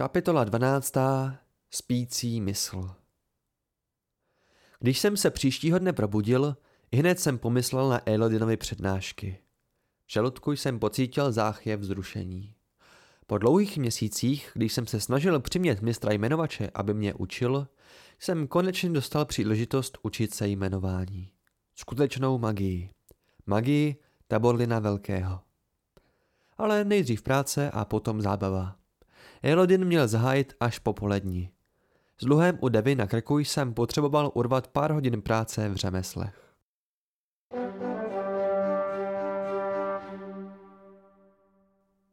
Kapitola 12. Spící mysl Když jsem se příštího dne probudil, hned jsem pomyslel na Elodinovi přednášky. V žaludku jsem pocítil záchvěv vzrušení. Po dlouhých měsících, když jsem se snažil přimět mistra jmenovače, aby mě učil, jsem konečně dostal příležitost učit se jmenování. Skutečnou magii. Magii Taborlina Velkého. Ale nejdřív práce a potom zábava. Elodin měl zahájit až po polední. S dluhem u Devy na krku jsem potřeboval urvat pár hodin práce v řemeslech.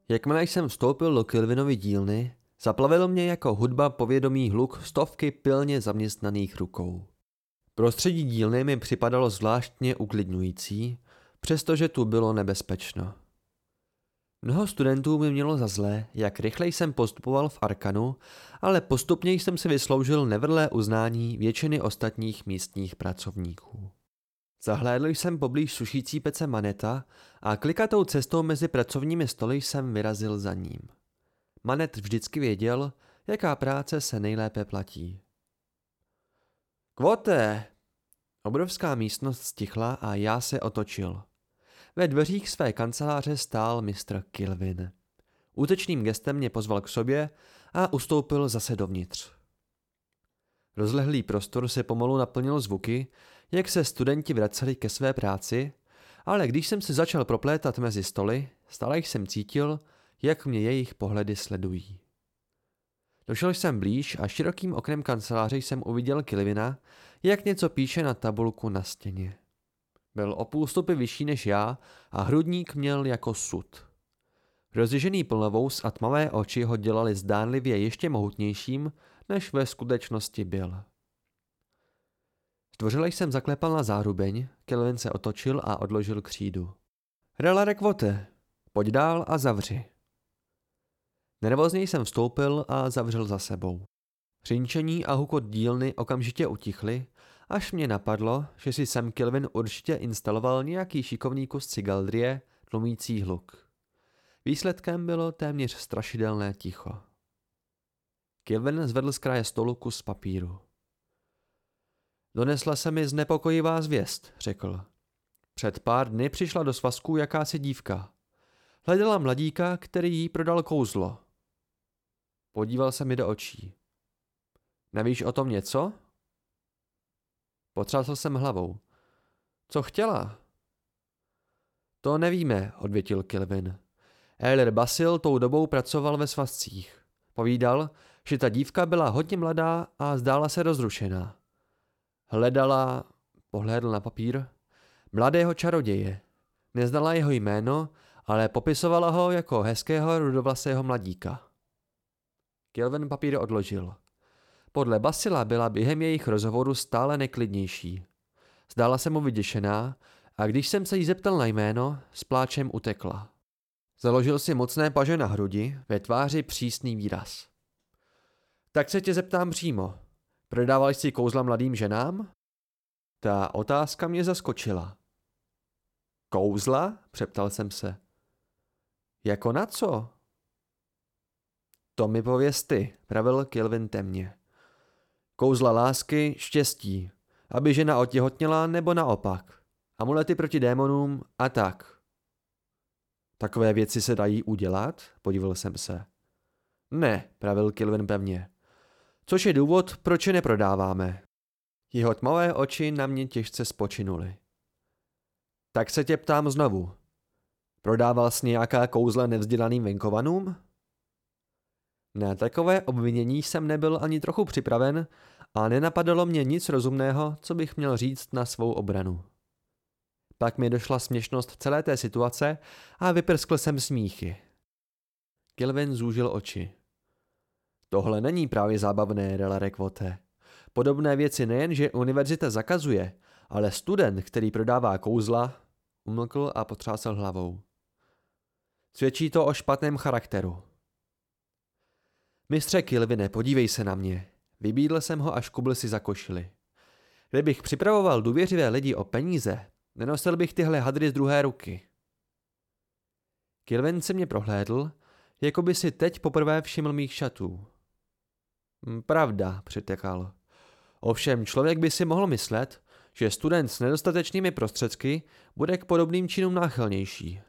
Jakmile jsem vstoupil do Kilvinovy dílny, zaplavilo mě jako hudba povědomý hluk stovky pilně zaměstnaných rukou. Prostředí dílny mi připadalo zvláštně uklidňující, přestože tu bylo nebezpečno. Mnoho studentů mi mělo za zlé, jak rychle jsem postupoval v Arkanu, ale postupně jsem si vysloužil nevrlé uznání většiny ostatních místních pracovníků. Zahlédl jsem poblíž sušící pece Maneta a klikatou cestou mezi pracovními stoly jsem vyrazil za ním. Manet vždycky věděl, jaká práce se nejlépe platí. Kvote! Obrovská místnost stichla a já se otočil. Ve dveřích své kanceláře stál mistr Kilvin. Útečným gestem mě pozval k sobě a ustoupil zase dovnitř. Rozlehlý prostor se pomalu naplnil zvuky, jak se studenti vraceli ke své práci, ale když jsem se začal proplétat mezi stoly, stále jsem cítil, jak mě jejich pohledy sledují. Došel jsem blíž a širokým oknem kanceláře jsem uviděl Kilvina, jak něco píše na tabulku na stěně. Byl o půl stopy vyšší než já a hrudník měl jako sud. Rozježený plnovous a tmavé oči ho dělali zdánlivě ještě mohutnějším, než ve skutečnosti byl. Zdvořile jsem zaklepal na zárubeň, Kelvin se otočil a odložil křídu. Relare kvote, pojď dál a zavři. Nervózněji jsem vstoupil a zavřel za sebou. Řinčení a hukot dílny okamžitě utichly až mě napadlo, že si Sam Kelvin určitě instaloval nějaký šikovný kus cigaldrie, tlumící hluk. Výsledkem bylo téměř strašidelné ticho. Kelvin zvedl z kraje stolu kus papíru. Donesla se mi znepokojivá zvěst, řekl. Před pár dny přišla do svazku jakási dívka. Hledala mladíka, který jí prodal kouzlo. Podíval se mi do očí. Nevíš o tom něco? Potřásl jsem hlavou. Co chtěla? To nevíme, odvětil Kelvin. Eiler Basil tou dobou pracoval ve svazcích. Povídal, že ta dívka byla hodně mladá a zdála se rozrušená. Hledala, pohlédl na papír, mladého čaroděje. Neznala jeho jméno, ale popisovala ho jako hezkého rudovlasého mladíka. Kelvin papír odložil. Podle Basila byla během jejich rozhovoru stále neklidnější. Zdála se mu vyděšená a když jsem se jí zeptal na jméno, s pláčem utekla. Založil si mocné paže na hrudi, ve tváři přísný výraz. Tak se tě zeptám přímo. Prodával jsi kouzla mladým ženám? Ta otázka mě zaskočila. Kouzla? přeptal jsem se. Jako na co? To mi pověz ty, pravil Kilvin temně. Kouzla lásky, štěstí, aby žena otěhotněla nebo naopak. Amulety proti démonům a tak. Takové věci se dají udělat? Podíval jsem se. Ne, pravil Kilvin pevně. Což je důvod, proč je neprodáváme. Jeho tmavé oči na mě těžce spočinuly. Tak se tě ptám znovu. Prodával jsi nějaká kouzla nevzdělaným venkovanům? Na takové obvinění jsem nebyl ani trochu připraven a nenapadalo mě nic rozumného, co bych měl říct na svou obranu. Pak mi došla směšnost celé té situace a vyprskl jsem smíchy. Kelvin zúžil oči. Tohle není právě zábavné, Relare Quote. Podobné věci nejen, že univerzita zakazuje, ale student, který prodává kouzla, umlkl a potřásel hlavou. Svědčí to o špatném charakteru. Mistře Kilvine, podívej se na mě. Vybídl jsem ho, až kubl si zakošili. Kdybych připravoval důvěřivé lidi o peníze, nenosil bych tyhle hadry z druhé ruky. Kilvin se mě prohlédl, jako by si teď poprvé všiml mých šatů. Hm, pravda, přitekal. Ovšem člověk by si mohl myslet, že student s nedostatečnými prostředky bude k podobným činům náchylnější.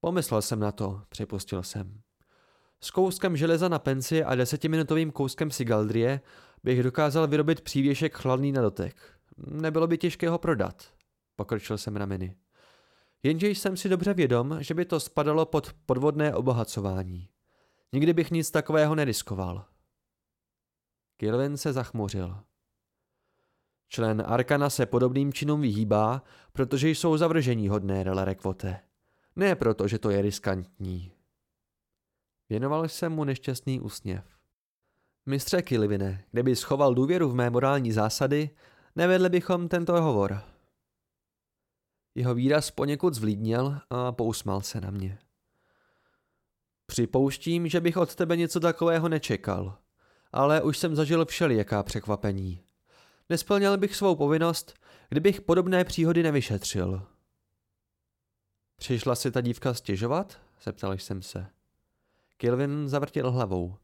Pomyslel jsem na to, připustil jsem. S kouskem železa na penci a desetiminutovým kouskem sigaldrie bych dokázal vyrobit přívěšek chladný na dotek. Nebylo by těžké ho prodat. Pokročil jsem rameny. Jenže jsem si dobře vědom, že by to spadalo pod podvodné obohacování. Nikdy bych nic takového neriskoval. Kilvin se zachmuřil. Člen Arkana se podobným činům vyhýbá, protože jsou zavržení hodné Relerekvote. Ne proto, že to je riskantní. Věnoval jsem mu nešťastný úsměv. Mistře Kilvine, kdyby schoval důvěru v mé morální zásady, nevedli bychom tento hovor. Jeho výraz poněkud zvlídněl a pousmál se na mě. Připouštím, že bych od tebe něco takového nečekal, ale už jsem zažil všelijaká překvapení. Nesplněl bych svou povinnost, kdybych podobné příhody nevyšetřil. Přišla si ta dívka stěžovat? Zeptal jsem se. Kilvin zavrtěl hlavou.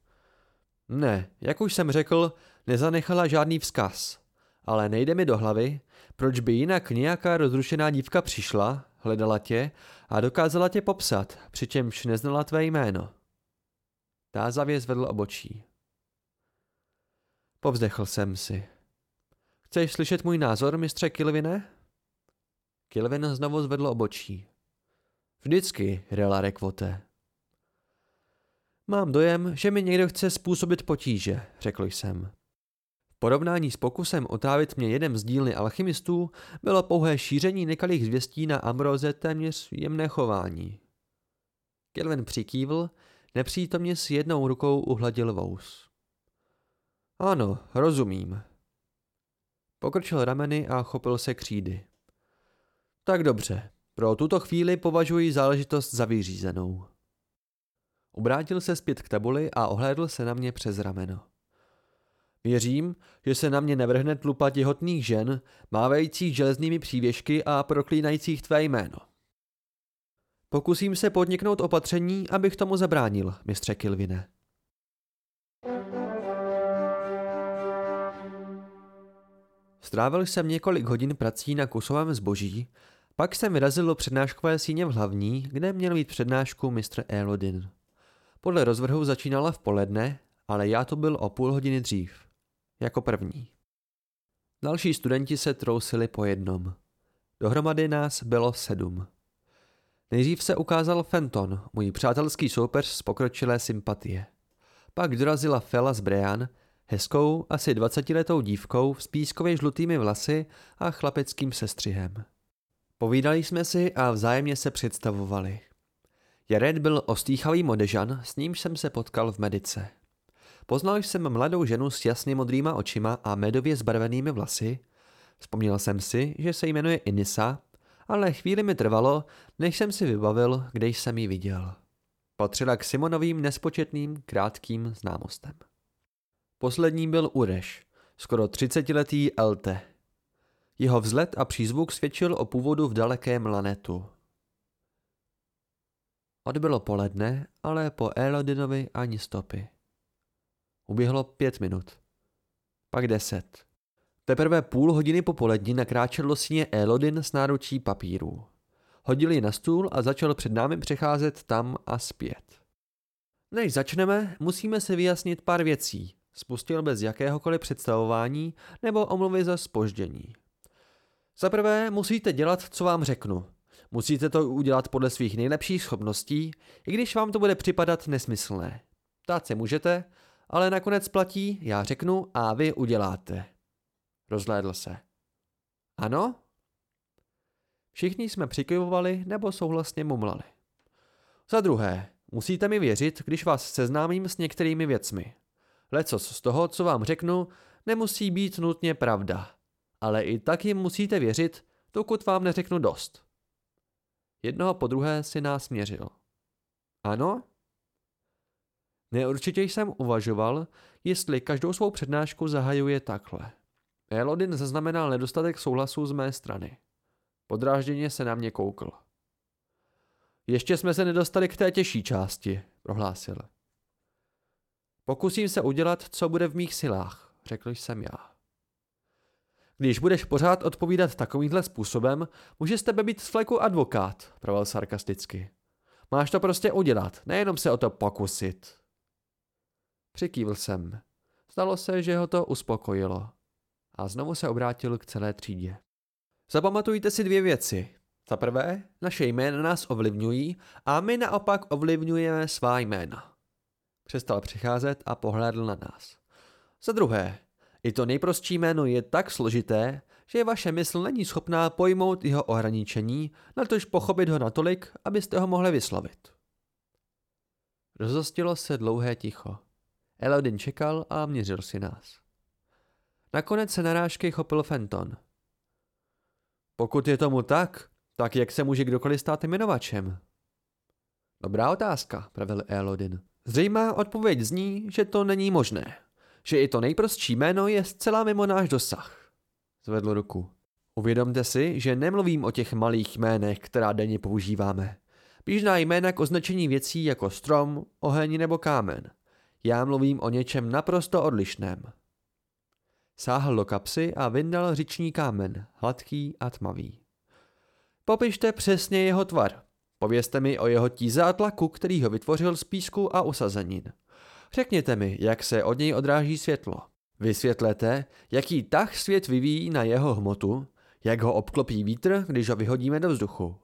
Ne, jak už jsem řekl, nezanechala žádný vzkaz. Ale nejde mi do hlavy, proč by jinak nějaká rozrušená dívka přišla, hledala tě a dokázala tě popsat, přičemž neznala tvé jméno. Tázavě zvedl obočí. Povzdechl jsem si. Chceš slyšet můj názor, mistře Kilvine? Kilvin znovu zvedl obočí. Vždycky, Rela Rekvote. Mám dojem, že mi někdo chce způsobit potíže, řekl jsem. Porovnání s pokusem otávit mě jeden z dílny alchymistů bylo pouhé šíření nekalých zvěstí na Ambroze téměř jemné chování. Kelvin přikývl, nepřítomně s jednou rukou uhladil vous. Ano, rozumím. Pokrčil rameny a chopil se křídy. Tak dobře, pro tuto chvíli považuji záležitost za vyřízenou. Obrátil se zpět k tabuli a ohlédl se na mě přes rameno. Věřím, že se na mě nevrhne tlupa těhotných žen, mávajících železnými přívěšky a proklínajících tvé jméno. Pokusím se podniknout opatření, abych tomu zabránil, mistře Kilvine. Strávil jsem několik hodin prací na kusovém zboží, pak jsem vyrazil do přednáškové síně v hlavní, kde měl mít přednášku mistr Elodin. Podle rozvrhu začínala v poledne, ale já to byl o půl hodiny dřív. Jako první. Další studenti se trousili po jednom. Dohromady nás bylo sedm. Nejdřív se ukázal Fenton, můj přátelský soupeř z pokročilé sympatie. Pak dorazila Fela z Brean, hezkou, asi dvacetiletou dívkou s pískově žlutými vlasy a chlapeckým sestřihem. Povídali jsme si a vzájemně se představovali. Jared byl ostýchavý modežan, s nímž jsem se potkal v medice. Poznal jsem mladou ženu s jasně modrýma očima a medově zbarvenými vlasy. Vzpomněl jsem si, že se jmenuje Inisa, ale chvíli mi trvalo, než jsem si vybavil, kde jsem ji viděl. Patřila k Simonovým nespočetným krátkým známostem. Poslední byl Ureš, skoro třicetiletý Elte. Jeho vzhled a přízvuk svědčil o původu v dalekém Lanetu. Odbylo poledne, ale po Elodinovi ani stopy. Uběhlo pět minut. Pak deset. Teprve půl hodiny po poledni nakráčel síně Elodin s náručí papírů. Hodil ji na stůl a začal před námi přecházet tam a zpět. Než začneme, musíme si vyjasnit pár věcí. Spustil bez jakéhokoliv představování nebo omluvy za spoždění. Za prvé musíte dělat, co vám řeknu. Musíte to udělat podle svých nejlepších schopností, i když vám to bude připadat nesmyslné. Ptát se můžete, ale nakonec platí, já řeknu a vy uděláte. Rozhlédl se. Ano? Všichni jsme přikyvovali nebo souhlasně mumlali. Za druhé, musíte mi věřit, když vás seznámím s některými věcmi. Lecos z toho, co vám řeknu, nemusí být nutně pravda. Ale i tak jim musíte věřit, dokud vám neřeknu dost. Jednoho po druhé si nás měřil. Ano? Neurčitě jsem uvažoval, jestli každou svou přednášku zahajuje takhle. Elodin zaznamenal nedostatek souhlasu z mé strany. Podrážděně se na mě koukl. Ještě jsme se nedostali k té těžší části, prohlásil. Pokusím se udělat, co bude v mých silách, řekl jsem já. Když budeš pořád odpovídat takovýmhle způsobem, může z tebe být z fleku advokát, proval sarkasticky. Máš to prostě udělat, nejenom se o to pokusit. Přikývl jsem. Zdalo se, že ho to uspokojilo. A znovu se obrátil k celé třídě. Zapamatujte si dvě věci. Za prvé, naše jména nás ovlivňují a my naopak ovlivňujeme svá jména. Přestal přicházet a pohlédl na nás. Za druhé, i to nejprostší jméno je tak složité, že vaše mysl není schopná pojmout jeho ohraničení, natož pochopit ho natolik, abyste ho mohli vyslovit. Rozostilo se dlouhé ticho. Elodin čekal a měřil si nás. Nakonec se narážky chopil Fenton. Pokud je tomu tak, tak jak se může kdokoliv stát jmenovačem? Dobrá otázka, pravil Elodin. Zřejmá odpověď zní, že to není možné. Že i to nejprostší jméno je zcela mimo náš dosah. Zvedl ruku. Uvědomte si, že nemluvím o těch malých jménech, která denně používáme. Běžná jména k označení věcí jako strom, oheň nebo kámen. Já mluvím o něčem naprosto odlišném. Sáhl do kapsy a vyndal říční kámen, hladký a tmavý. Popište přesně jeho tvar. Povězte mi o jeho tíze a tlaku, který ho vytvořil z písku a usazenin. Řekněte mi, jak se od něj odráží světlo. Vysvětlete, jaký tah svět vyvíjí na jeho hmotu, jak ho obklopí vítr, když ho vyhodíme do vzduchu.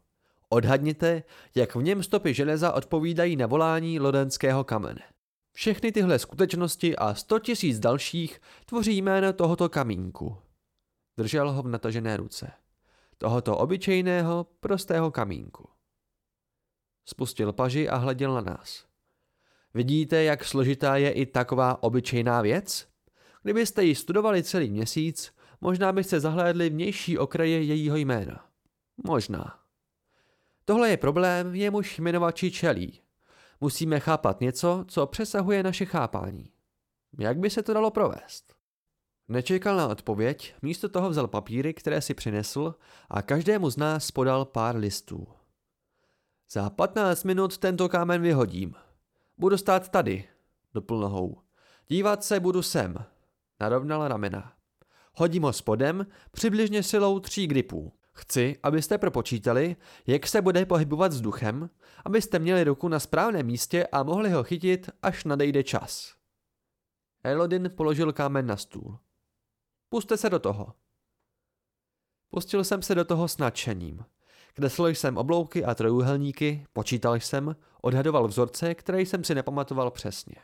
Odhadněte, jak v něm stopy železa odpovídají na volání lodenského kamene. Všechny tyhle skutečnosti a sto tisíc dalších tvoří jméno tohoto kamínku. Držel ho v natažené ruce. Tohoto obyčejného, prostého kamínku. Spustil paži a hleděl na nás. Vidíte, jak složitá je i taková obyčejná věc? Kdybyste ji studovali celý měsíc, možná byste zahlédli vnější okraje jejího jména. Možná. Tohle je problém, jemuž jmenovači čelí. Musíme chápat něco, co přesahuje naše chápání. Jak by se to dalo provést? Nečekal na odpověď, místo toho vzal papíry, které si přinesl a každému z nás podal pár listů. Za 15 minut tento kámen vyhodím. Budu stát tady, dopl nohou. Dívat se budu sem, narovnal ramena. Hodím ho spodem, přibližně silou tří gripů. Chci, abyste propočítali, jak se bude pohybovat vzduchem, abyste měli ruku na správném místě a mohli ho chytit, až nadejde čas. Elodin položil kámen na stůl. Puste se do toho. Pustil jsem se do toho s nadšením. Kreslil jsem oblouky a trojuhelníky, počítal jsem, odhadoval vzorce, které jsem si nepamatoval přesně.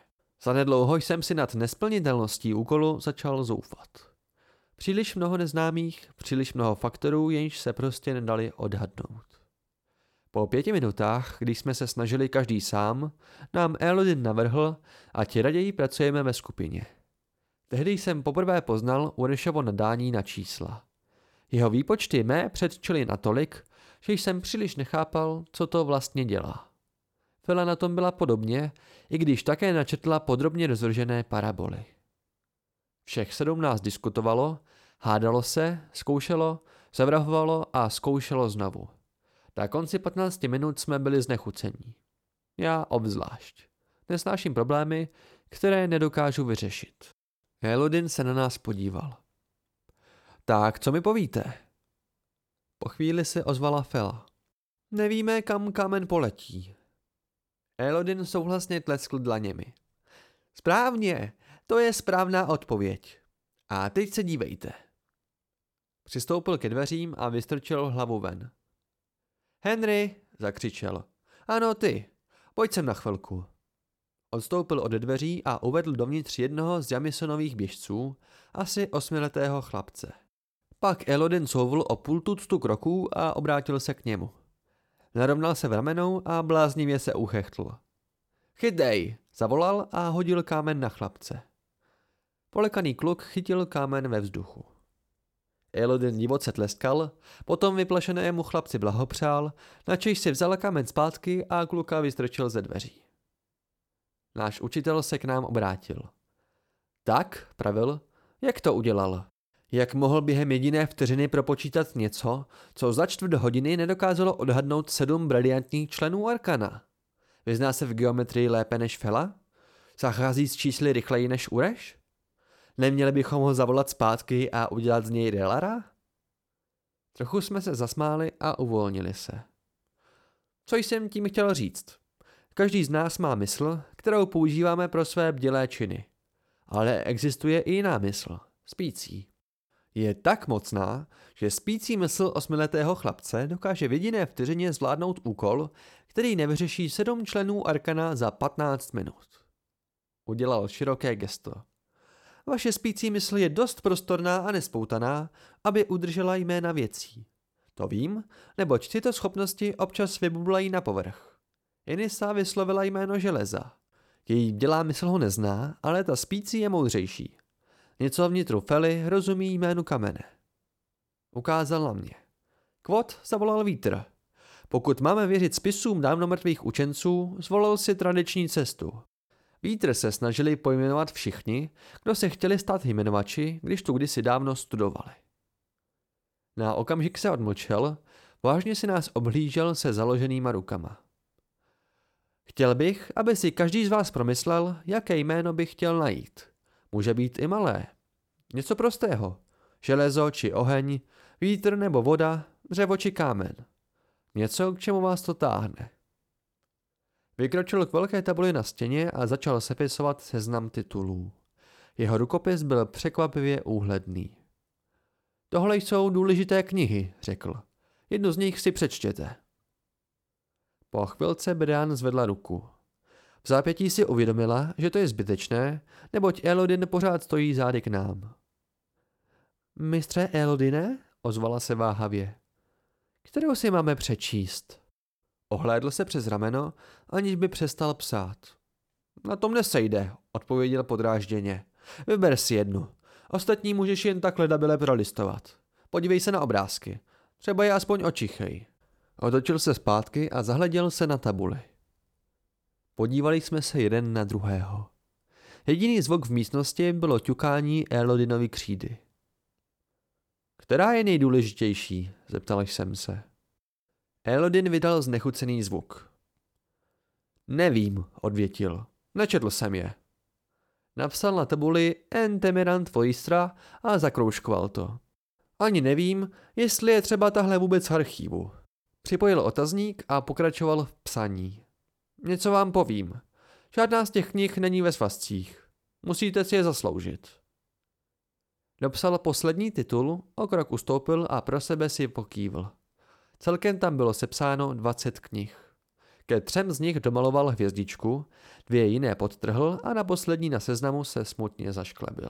Zanedlouho jsem si nad nesplnitelností úkolu začal zoufat. Příliš mnoho neznámých, příliš mnoho faktorů, jenž se prostě nedali odhadnout. Po pěti minutách, když jsme se snažili každý sám, nám Elodin navrhl, ať raději pracujeme ve skupině. Tehdy jsem poprvé poznal Urešovo nadání na čísla. Jeho výpočty mé předčily natolik, že jsem příliš nechápal, co to vlastně dělá. Fela na tom byla podobně, i když také načetla podrobně rozvržené paraboly. Všech sedmnáct diskutovalo, hádalo se, zkoušelo, zavrhovalo a zkoušelo znovu. Na konci 15 minut jsme byli znechucení. Já obzvlášť. Nesnáším problémy, které nedokážu vyřešit. Elodin se na nás podíval. Tak, co mi povíte? Po chvíli se ozvala Fela. Nevíme, kam kamen poletí. Elodin souhlasně tleskl dlaněmi. Správně, to je správná odpověď. A teď se dívejte. Přistoupil ke dveřím a vystrčil hlavu ven. Henry, zakřičel. Ano, ty. Pojď sem na chvilku. Odstoupil od dveří a uvedl dovnitř jednoho z Jamisonových běžců, asi osmiletého chlapce. Pak Elodin couvl o půl tuctu kroků a obrátil se k němu. Narovnal se v ramenou a bláznivě se uchechtl. Chytej, zavolal a hodil kámen na chlapce. Polekaný kluk chytil kámen ve vzduchu. Elodin divoce tleskal, potom vyplašenému chlapci blahopřál, načež si vzal kámen zpátky a kluka vystrčil ze dveří. Náš učitel se k nám obrátil. Tak, pravil, jak to udělal? Jak mohl během jediné vteřiny propočítat něco, co za čtvrt hodiny nedokázalo odhadnout sedm briliantních členů Arkana? Vyzná se v geometrii lépe než Fela? Zachází s čísly rychleji než Ureš? Neměli bychom ho zavolat zpátky a udělat z něj Relara? Trochu jsme se zasmáli a uvolnili se. Co jsem tím chtěl říct? Každý z nás má mysl, kterou používáme pro své bdělé činy. Ale existuje i jiná mysl, spící. Je tak mocná, že spící mysl osmiletého chlapce dokáže v jediné vteřině zvládnout úkol, který nevyřeší sedm členů Arkana za 15 minut. Udělal široké gesto. Vaše spící mysl je dost prostorná a nespoutaná, aby udržela jména věcí. To vím, neboť tyto schopnosti občas vybublají na povrch. Inisa vyslovila jméno železa. Její dělá mysl ho nezná, ale ta spící je moudřejší. Něco vnitru Fely rozumí jménu kamene. Ukázal na mě. Kvot zavolal vítr. Pokud máme věřit spisům dávno mrtvých učenců, zvolil si tradiční cestu. Vítr se snažili pojmenovat všichni, kdo se chtěli stát jmenovači, když tu kdysi dávno studovali. Na okamžik se odmlčel, vážně si nás obhlížel se založenýma rukama. Chtěl bych, aby si každý z vás promyslel, jaké jméno bych chtěl najít. Může být i malé. Něco prostého. Železo či oheň, vítr nebo voda, dřevo či kámen. Něco, k čemu vás to táhne. Vykročil k velké tabuli na stěně a začal sepisovat seznam titulů. Jeho rukopis byl překvapivě úhledný. Tohle jsou důležité knihy, řekl. Jednu z nich si přečtěte. Po chvilce Brian zvedla ruku. V zápětí si uvědomila, že to je zbytečné, neboť Elodin pořád stojí zády k nám. Mistře Elodine? ozvala se váhavě. Kterou si máme přečíst? Ohlédl se přes rameno, aniž by přestal psát. Na tom nesejde, odpověděl podrážděně. Vyber si jednu. Ostatní můžeš jen tak ledabile prolistovat. Podívej se na obrázky. Třeba je aspoň očichej. Otočil se zpátky a zahleděl se na tabuli. Podívali jsme se jeden na druhého. Jediný zvuk v místnosti bylo ťukání Elodinovy křídy. Která je nejdůležitější? zeptal jsem se. Elodin vydal znechucený zvuk. Nevím, odvětil. Nečetl jsem je. Napsal na tabuli Entemerant Voistra a zakroužkoval to. Ani nevím, jestli je třeba tahle vůbec archívu. Připojil otazník a pokračoval v psaní. Něco vám povím. Žádná z těch knih není ve svazcích. Musíte si je zasloužit. Dopsal poslední titul, o krok ustoupil a pro sebe si pokývl. Celkem tam bylo sepsáno 20 knih. Ke třem z nich domaloval hvězdičku, dvě jiné podtrhl a na poslední na seznamu se smutně zašklebil.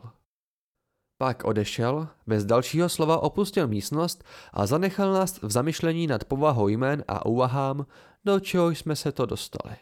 Pak odešel, bez dalšího slova opustil místnost a zanechal nás v zamyšlení nad povahou jmén a úvahám, do čeho jsme se to dostali.